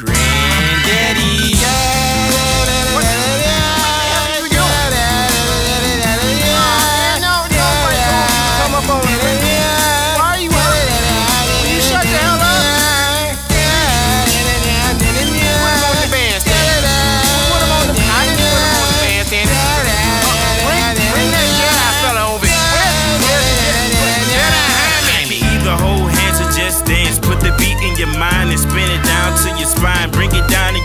Granddaddy,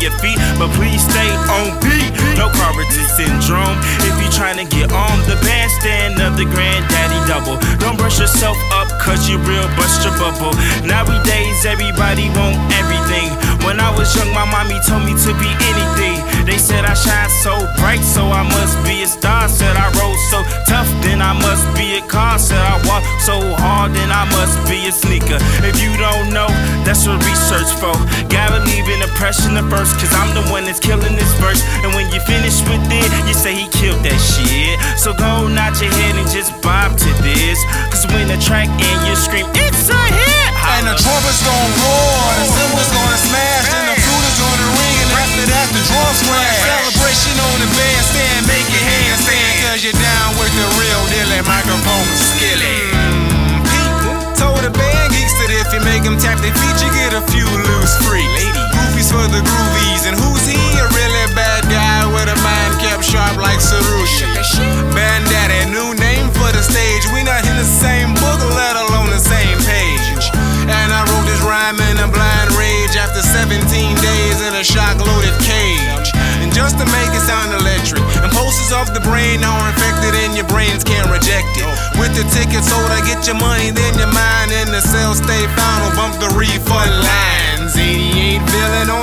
your feet, but please stay on beat. No carpal tunnel syndrome. If you trying get on the bandstand of the granddaddy double, don't brush yourself up, cause you real bust your bubble. Nowadays, everybody want everything. When I was young, my mommy told me to be anything. They said I shine so bright, so I must be a star. Said I roll so tough, then I must be a car. Said I walk so hard, then I must be a sneaker. If you don't know, that's what research for. Gotta leave an impression at first, cause I'm the one that's killing this verse. And when you finish with it, you say he killed that shit. So go nod your head and just bob to this. Cause when the track and you scream, it's a hit. And the trumpet's gonna roar, the cymbals gonna smash, and the flute is gonna ring, and after that the drums crash. Celebration on the bandstand, make your handstand, cause you're down with the real deal at microphone skillet. Mm, Pete told the band geeks that if you make them tap their feet, the groovies, and who's he? A really bad guy with a mind kept sharp like Sarushi. Bandaddy, new name for the stage. We not in the same book, let alone the same page. And I wrote this rhyme in a blind rage after 17 days in a shock loaded cage. And just to make it sound electric, impulses of the brain are infected and your brains can't reject it. With the ticket sold, I get your money, then your mind in the cell stay. Will bump the refund lines. 88 villain on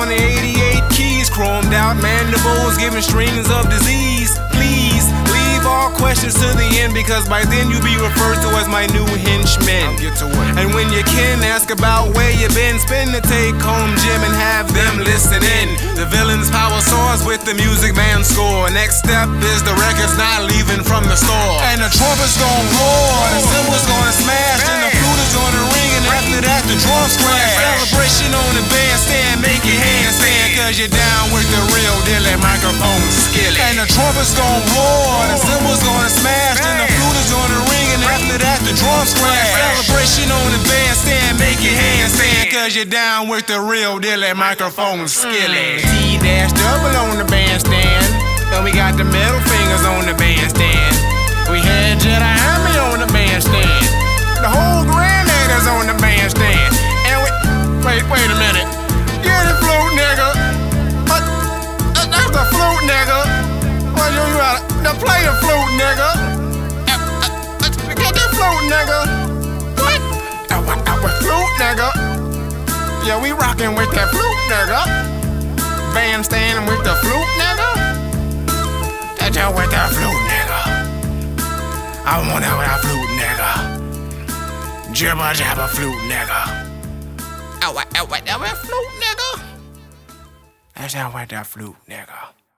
the 88 keys, out mandibles, giving strings of disease. Please leave all questions to the end because by then you'll be referred to as my new henchman. And when you can ask about where you been, spin the take home gym and have them listen in. The villain's power soars with the music man score. Next step is the record's not leaving from the store. And the trumpet's gonna roar, the cymbals gonna smash, and the flute is gonna ring, and after that the drums crash. Celebration on the bandstand, make your handstand, cause you're down with the real deal at microphone skillet. And the trumpet's gonna roar, the cymbals gonna smash, and the flute is gonna ring, and after that the drums crash. Celebration on the bandstand, make your handstand, cause you're down with the real deal at microphone mm. skillet. T dash double on the bandstand, and we got the middle play the flute, nigga. Uh, uh, uh, Get the flute, nigga. What? Uh? Uh, with flute, nigga. Yeah, we rockin' with that flute, nigga. Bandstanding with the flute, nigga. That's how with that flute, nigga. I want that with that flute, nigga. Jibber jabber flute, nigga. Oh, what, oh, what, that with flute, nigga? That's how with that flute, nigga.